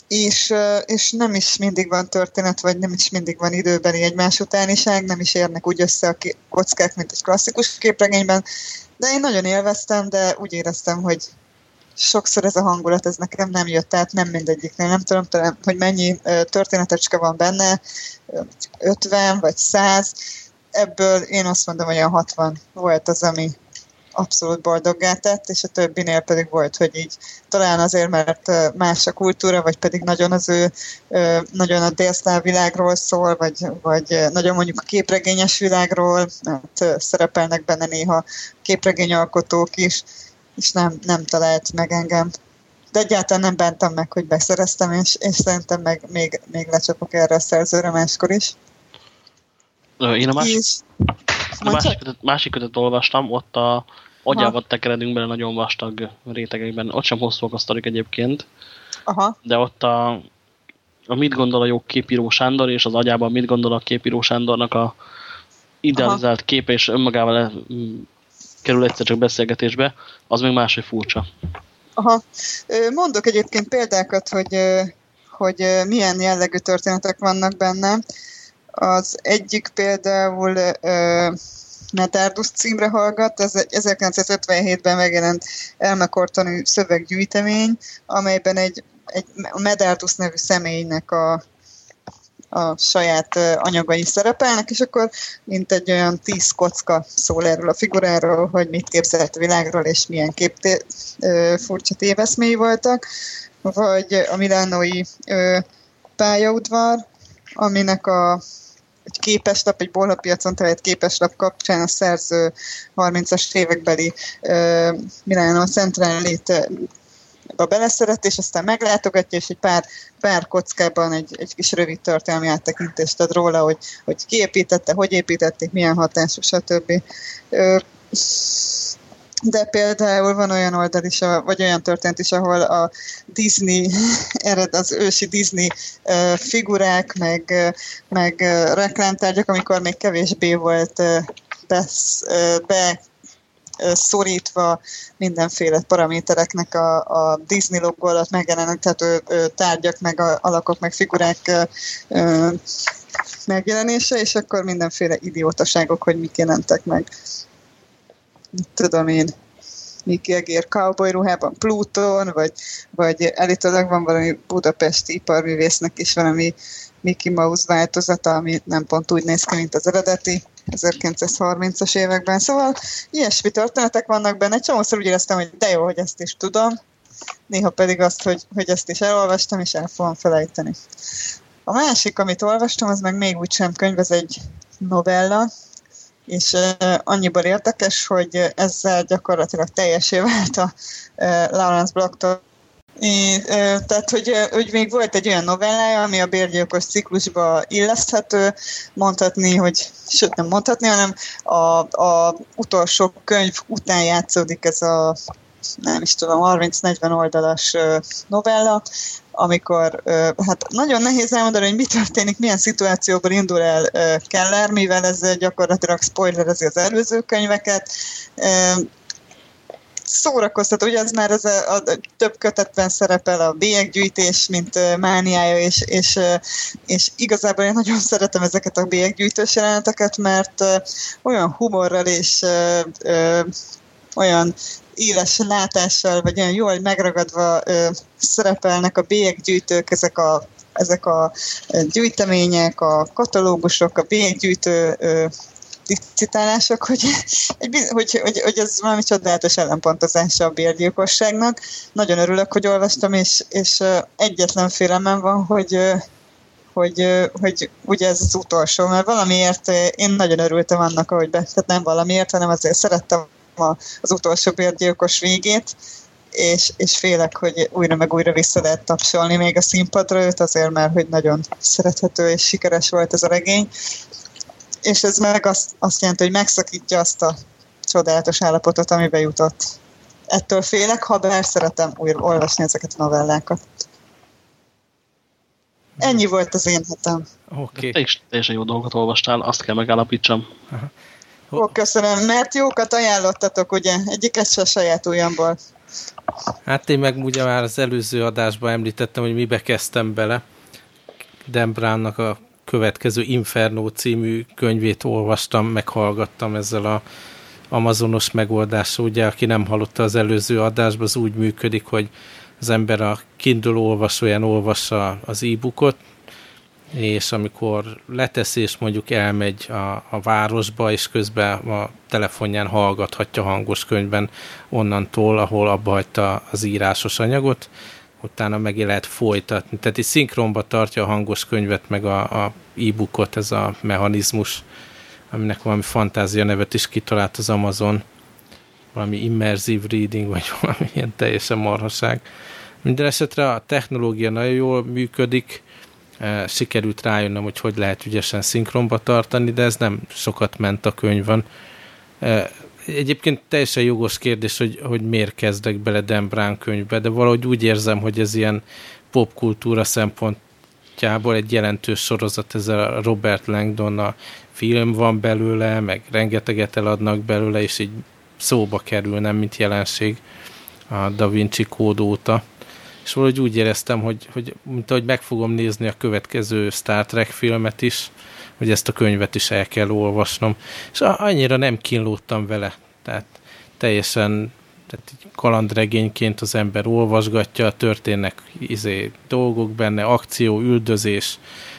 És, és nem is mindig van történet, vagy nem is mindig van időbeli egymás utániság, nem is érnek úgy össze a kockák, mint egy klasszikus képregényben, de én nagyon élveztem, de úgy éreztem, hogy sokszor ez a hangulat, ez nekem nem jött, tehát nem mindegyiknél. Nem tudom, talán, hogy mennyi történetecske van benne, 50 vagy 100, ebből én azt mondom, hogy a 60 volt az, ami abszolút boldoggá tett, és a többinél pedig volt, hogy így talán azért, mert más a kultúra, vagy pedig nagyon az ő, nagyon a délszláv világról szól, vagy, vagy nagyon mondjuk a képregényes világról, mert szerepelnek benne néha képregényalkotók is, és nem, nem talált meg engem. De egyáltalán nem bántam meg, hogy beszereztem, és, és szerintem meg még, még lecsapok erre a szerzőre máskor is. Én a másik, és... a másik, kötet, másik kötet olvastam, ott a agyával tekeredünk bele nagyon vastag rétegekben. Ott sem hosszúak a sztorik egyébként. Aha. De ott a, a mit gondol a jó képíró Sándor, és az agyában mit gondol a képíró Sándornak a idealizált Aha. képe, és önmagával kerül egyszer csak beszélgetésbe, az még máshogy furcsa. Aha. Mondok egyébként példákat, hogy, hogy milyen jellegű történetek vannak benne. Az egyik például Metardus címre hallgat, ez egy 1957-ben megjelent elmekortani szöveggyűjtemény, amelyben egy, egy Medardus nevű személynek a, a saját anyagai szerepelnek, és akkor mint egy olyan tíz kocka szól erről a figuráról, hogy mit képzelt a világról, és milyen képté, furcsa téveszmély voltak, vagy a milánói pályaudvar, aminek a egy képeslap, egy bolhapiacon talált képeslap kapcsán a szerző 30-as évekbeli uh, Milánó Centrálét a beleszeret, és aztán meglátogatja, és egy pár, pár kockában egy, egy kis rövid történelmi áttekintést ad róla, hogy, hogy ki építette, hogy építették, milyen hatású, stb. De például van olyan oldal is, vagy olyan történt is, ahol a Disney, ered az ősi Disney figurák, meg, meg reklámtárgyak, amikor még kevésbé volt besz, be szorítva mindenféle paramétereknek a, a Disney logó alatt megjeleníthető tárgyak, meg a, alakok, meg figurák megjelenése, és akkor mindenféle idiótaságok, hogy mik jelentek meg. Tudom én, Mickey Egér cowboy ruhában Pluton, vagy, vagy elítólag van valami budapesti iparművésznek is valami Mickey Mouse változata, ami nem pont úgy néz ki, mint az eredeti 1930-as években. Szóval ilyesmi történetek vannak benne. Csomószor úgy éreztem, hogy de jó, hogy ezt is tudom. Néha pedig azt, hogy, hogy ezt is elolvastam, és el fogom felejteni. A másik, amit olvastam, az meg még úgy sem könyv, ez egy novella, és uh, annyiból érdekes, hogy ezzel gyakorlatilag teljesé vált a uh, Lawrence Blocktól. É, tehát, hogy, hogy még volt egy olyan novellája, ami a bérgyilkos ciklusba illeszthető, mondhatni, hogy, sőt nem mondhatni, hanem a, a utolsó könyv után játszódik ez a nem is tudom, 30-40 oldalas novella, amikor hát nagyon nehéz elmondani, hogy mi történik, milyen szituációból indul el Keller, mivel ez gyakorlatilag spoilerezi az előző könyveket. Szórakoztató, ugye ez már az a, a, több kötetben szerepel a bélyeggyűjtés, mint mániája, és, és, és igazából én nagyon szeretem ezeket a bélyeggyűjtős jeleneteket, mert olyan humorral és olyan éles látással, vagy olyan jól megragadva ö, szerepelnek a bélyeggyűjtők, ezek a, ezek a gyűjtemények, a katalógusok, a bélyeggyűjtő ö, licitálások, hogy, hogy, hogy, hogy, hogy ez valami csodálatos ellenpontozása a bérgyilkosságnak. Nagyon örülök, hogy olvastam, és, és egyetlen félelmem van, hogy, hogy, hogy ugye ez az utolsó, mert valamiért én nagyon örültem annak, ahogy be, tehát nem valamiért, hanem azért szerettem az utolsó bérgyilkos végét, és, és félek, hogy újra meg újra vissza lehet tapsolni még a színpadra őt, azért mert hogy nagyon szerethető és sikeres volt ez a regény. És ez meg azt, azt jelenti, hogy megszakítja azt a csodálatos állapotot, amibe jutott. Ettől félek, ha bár szeretem újra olvasni ezeket a novellákat. Ennyi volt az én hetem. Oké. Okay. Te is teljesen jó dolgot olvastál, azt kell megállapítsam. Aha. Ó, köszönöm, mert jókat ajánlottatok, ugye? Egyiket se saját ujjamból. Hát én meg ugye már az előző adásban említettem, hogy mibe kezdtem bele. Dan Brownnak a következő Inferno című könyvét olvastam, meghallgattam ezzel a amazonos megoldás, ugye, aki nem hallotta az előző adásban, az úgy működik, hogy az ember a Kindle olvasóján olvassa az e-bookot, és amikor leteszi, és mondjuk elmegy a, a városba, és közben a telefonján hallgathatja hangos könyvben onnantól, ahol abba hagyta az írásos anyagot, utána meg lehet folytatni. Tehát itt szinkronba tartja a hangos könyvet, meg a, a e-bookot, ez a mechanizmus, aminek valami fantázia nevet is kitalált az Amazon, valami immersive reading, vagy valami ilyen teljesen marhaság. Minden esetre a technológia nagyon jól működik, e, sikerült rájönnöm, hogy hogy lehet ügyesen szinkronba tartani, de ez nem sokat ment a könyvön. Egyébként teljesen jogos kérdés, hogy, hogy miért kezdek bele Dan Brown könyvbe, de valahogy úgy érzem, hogy ez ilyen popkultúra szempontjából egy jelentős sorozat, ez a Robert Langdon a film van belőle, meg rengeteget eladnak belőle, és így szóba kerül, nem mint jelenség a Da Vinci kód óta. És valahogy úgy éreztem, hogy, hogy mint ahogy meg fogom nézni a következő Star Trek filmet is, hogy ezt a könyvet is el kell olvasnom. És annyira nem kínlódtam vele. Tehát teljesen tehát kalandregényként az ember olvasgatja, történnek izé, dolgok benne, akció, üldözés,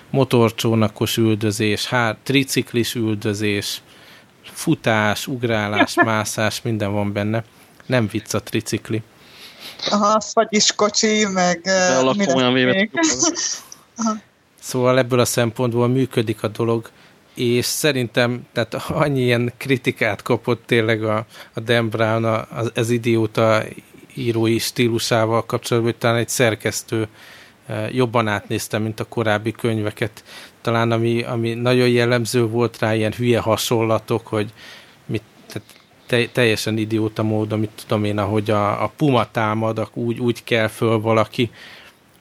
motorcsónakos üldözés, hár, triciklis üldözés, futás, ugrálás, mászás, minden van benne. Nem vicc a tricikli. Aha, fagyis kocsi, meg... De olyan véve Szóval ebből a szempontból működik a dolog, és szerintem tehát annyi ilyen kritikát kapott tényleg a, a Dan Brown az, az idióta írói stílusával kapcsolatban, hogy talán egy szerkesztő e, jobban átnézte, mint a korábbi könyveket. Talán ami, ami nagyon jellemző volt rá, ilyen hülye hasonlatok, hogy mit, tehát te, teljesen idióta módon, mit tudom én, ahogy a, a puma támad, úgy, úgy kell föl valaki,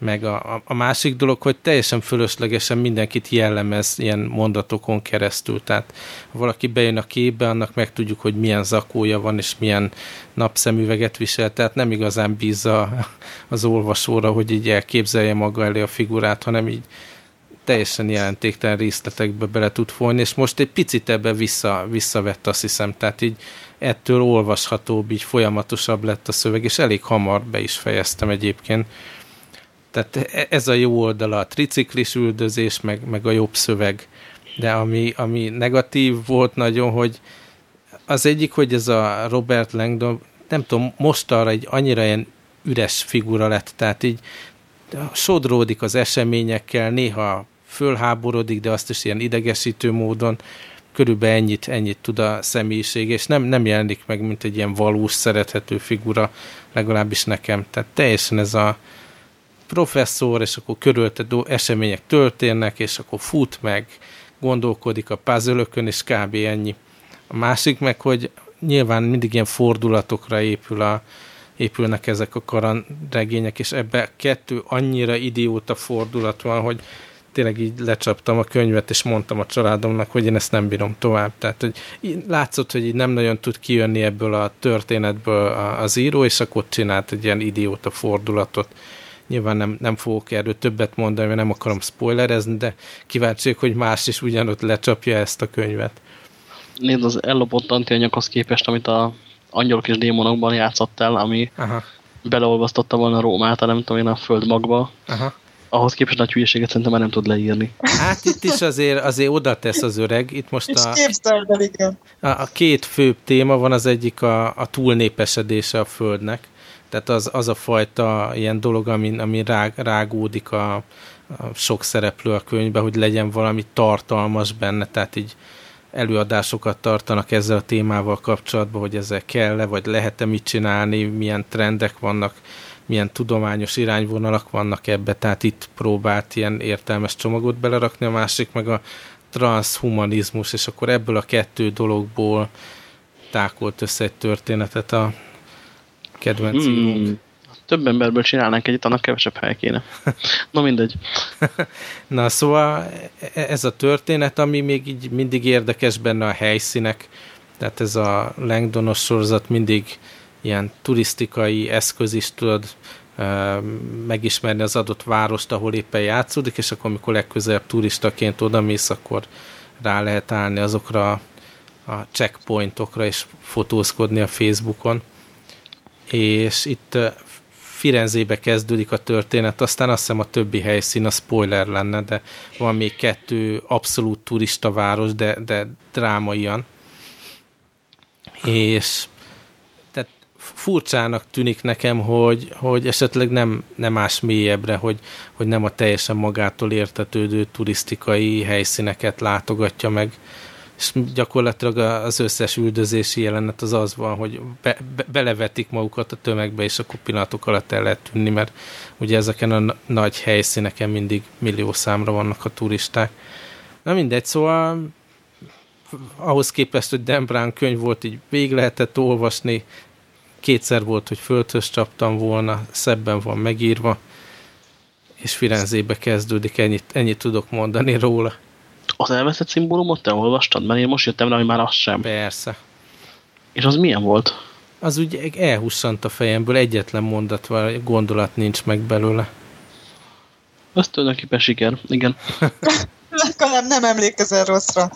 meg a, a másik dolog, hogy teljesen fölöslegesen mindenkit jellemez ilyen mondatokon keresztül. Tehát ha valaki bejön a képbe, annak meg tudjuk, hogy milyen zakója van, és milyen napszemüveget visel, tehát nem igazán bízza az olvasóra, hogy így elképzelje maga elé a figurát, hanem így teljesen jelentéktelen részletekbe bele tud folyni, és most egy picit ebbe vissza, visszavett, azt hiszem, tehát így ettől olvashatóbb, így folyamatosabb lett a szöveg, és elég hamar be is fejeztem egyébként. Tehát e, ez a jó oldala, a triciklis üldözés, meg, meg a jobb szöveg. De ami, ami negatív volt nagyon, hogy az egyik, hogy ez a Robert Langdon, nem tudom, most arra egy annyira ilyen üres figura lett, tehát így sodródik az eseményekkel, néha fölháborodik, de azt is ilyen idegesítő módon, körülbelül ennyit, ennyit tud a személyiség, és nem, nem jelenik meg, mint egy ilyen valós, szerethető figura, legalábbis nekem. Tehát teljesen ez a, professzor, és akkor körülte események történnek, és akkor fut meg, gondolkodik a puzzle és kb. ennyi. A másik meg, hogy nyilván mindig ilyen fordulatokra épül a, épülnek ezek a karanregények, és ebbe kettő annyira idióta fordulat van, hogy tényleg így lecsaptam a könyvet, és mondtam a családomnak, hogy én ezt nem bírom tovább. Tehát, hogy látszott, hogy így nem nagyon tud kijönni ebből a történetből az író, és akkor csinált egy ilyen idióta fordulatot. Nyilván nem, nem fogok erről többet mondani, mert nem akarom spoilerezni, de kíváncsiak, hogy más is ugyanott lecsapja ezt a könyvet. Nézd, az ellopott antianyaghoz képest, amit a angyalok és démonokban játszott el, ami Aha. beleolvasztotta volna Rómát, nem tudom én a föld magba. Aha. Ahhoz képest nagy hülyeséget szerintem már nem tud leírni. Hát itt is azért, azért oda tesz az öreg. Itt most a, igen. A, a két fő téma van, az egyik a, a túlnépesedése a Földnek, tehát az, az a fajta ilyen dolog, ami, ami rág, rágódik a, a sok szereplő a könyvbe, hogy legyen valami tartalmas benne, tehát így előadásokat tartanak ezzel a témával kapcsolatban, hogy ezzel kell-e, vagy lehet-e mit csinálni, milyen trendek vannak, milyen tudományos irányvonalak vannak ebbe, tehát itt próbált ilyen értelmes csomagot belerakni, a másik meg a transhumanizmus, és akkor ebből a kettő dologból tákolt össze egy történetet a, kedvenc mm. Több emberből csinálnánk egyet, annak kevesebb hely kéne. Na mindegy. Na szóval ez a történet, ami még így mindig érdekes benne a helyszínek, tehát ez a Langdonos sorozat mindig ilyen turisztikai eszköz is tudod megismerni az adott várost, ahol éppen játszódik, és akkor amikor legközelebb turistaként oda mész, akkor rá lehet állni azokra a checkpointokra és fotózkodni a Facebookon. És itt Firenzébe kezdődik a történet, aztán azt hiszem a többi helyszín a spoiler lenne, de van még kettő abszolút turista város, de, de drámaian. És tehát furcsának tűnik nekem, hogy, hogy esetleg nem, nem ás mélyebbre, hogy, hogy nem a teljesen magától értetődő turisztikai helyszíneket látogatja meg, és gyakorlatilag az összes üldözési jelenet az az van, hogy be, be, belevetik magukat a tömegbe, és akkor pillanatok alatt el lehet tűnni, mert ugye ezeken a nagy helyszíneken mindig millió számra vannak a turisták. Na mindegy, szóval ahhoz képest, hogy Dan Brown könyv volt, így végig lehetett olvasni, kétszer volt, hogy földhöz csaptam volna, szebben van megírva, és Firenzébe kezdődik, ennyit, ennyit tudok mondani róla. Az elveszett szimbólumot te olvastad? Mert én most jöttem rá, hogy már az sem. Persze. És az milyen volt? Az úgy elhussant a fejemből, egyetlen mondat vagy gondolat nincs meg belőle. Az tulajdonképpen siker, igen. Legalább nem emlékezel rosszra.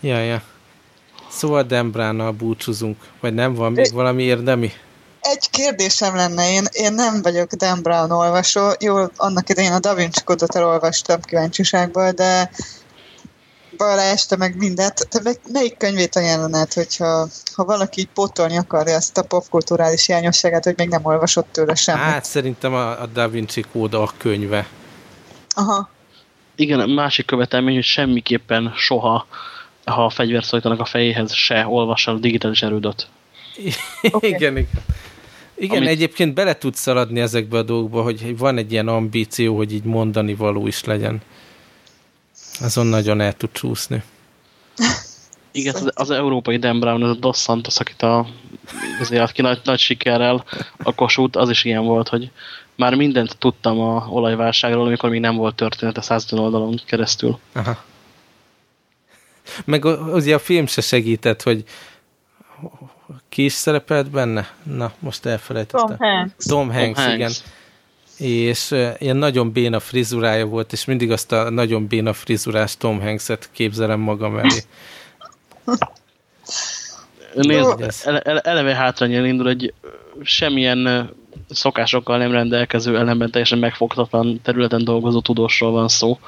Ja, ja. Szóval Dembránnal búcsúzunk. Vagy nem van még valami érdemi? Egy kérdésem lenne, én, én nem vagyok Dan Brown olvasó, jó, annak idején a Da Vinci Kodot elolvastam kíváncsiságból, de este meg mindent. Te meg melyik könyvét ajánlanád, hogyha ha valaki így pótolni akarja ezt a popkulturális hiányosságát, hogy még nem olvasott tőle semmit? Hát szerintem a, a Da Vinci Kóda a könyve. Aha. Igen, a másik követelmény, hogy semmiképpen soha, ha a fegyver szólítanak a fejéhez, se olvassa a digitális erődöt. Okay. igen, igen. Igen, Amit... egyébként bele tudsz szaladni ezekbe a dolgokba, hogy van egy ilyen ambíció, hogy így mondani való is legyen. Azon nagyon el tud csúszni. Igen, az, az európai Dan Brown, az a Dos Santos, akit a, azért ki nagy, nagy sikerrel a kosút, az is ilyen volt, hogy már mindent tudtam a olajválságról, amikor még nem volt történet a 150 oldalon keresztül. Aha. Meg ugye a film se segített, hogy ki is szerepelt benne? Na, most elfelejtettem. Tom Hanks. Tom Hanks, Tom Hanks. igen. És ilyen nagyon béna frizurája volt, és mindig azt a nagyon béna frizurás Tom Hanks-et képzelem magam elé. Nézd, ele, ele, eleve hátrányel indul egy semmilyen szokásokkal nem rendelkező ellenben teljesen megfogtatlan területen dolgozó tudósról van szó.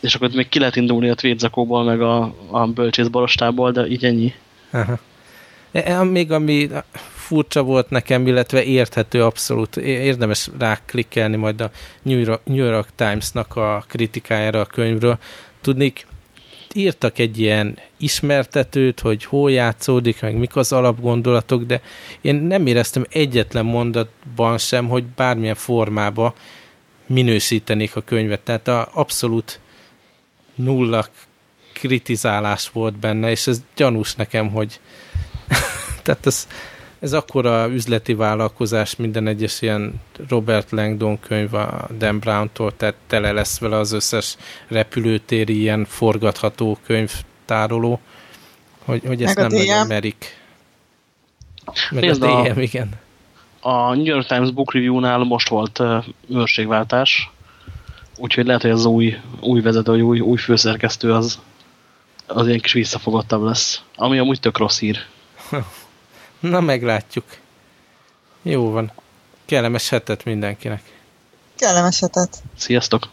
És akkor még ki lehet indulni a Tvédzakóból, meg a, a bölcsészborostából, de így ennyi. Aha. E, e, még ami furcsa volt nekem, illetve érthető abszolút, érdemes ráklikkelni majd a New York, Times-nak a kritikájára a könyvről. Tudnék, írtak egy ilyen ismertetőt, hogy hol játszódik, meg mik az alapgondolatok, de én nem éreztem egyetlen mondatban sem, hogy bármilyen formába minősítenék a könyvet. Tehát a abszolút nulla kritizálás volt benne, és ez gyanús nekem, hogy tehát ez, ez akkora üzleti vállalkozás minden egyes ilyen Robert Langdon könyv a Dan Brown-tól, tehát tele lesz vele az összes repülőtéri ilyen forgatható könyvtároló, hogy, hogy ezt Meg nem nagyon merik. Meg Nézd a DM, igen. A New York Times Book Review-nál most volt uh, őrségváltás, úgyhogy lehet, hogy az új, új vezető, vagy új, új főszerkesztő az, az ilyen kis visszafogottabb lesz. Ami amúgy tök rossz hír. Na, meglátjuk. Jó van. Kellemes hetet mindenkinek. Kellemes hetet. Sziasztok!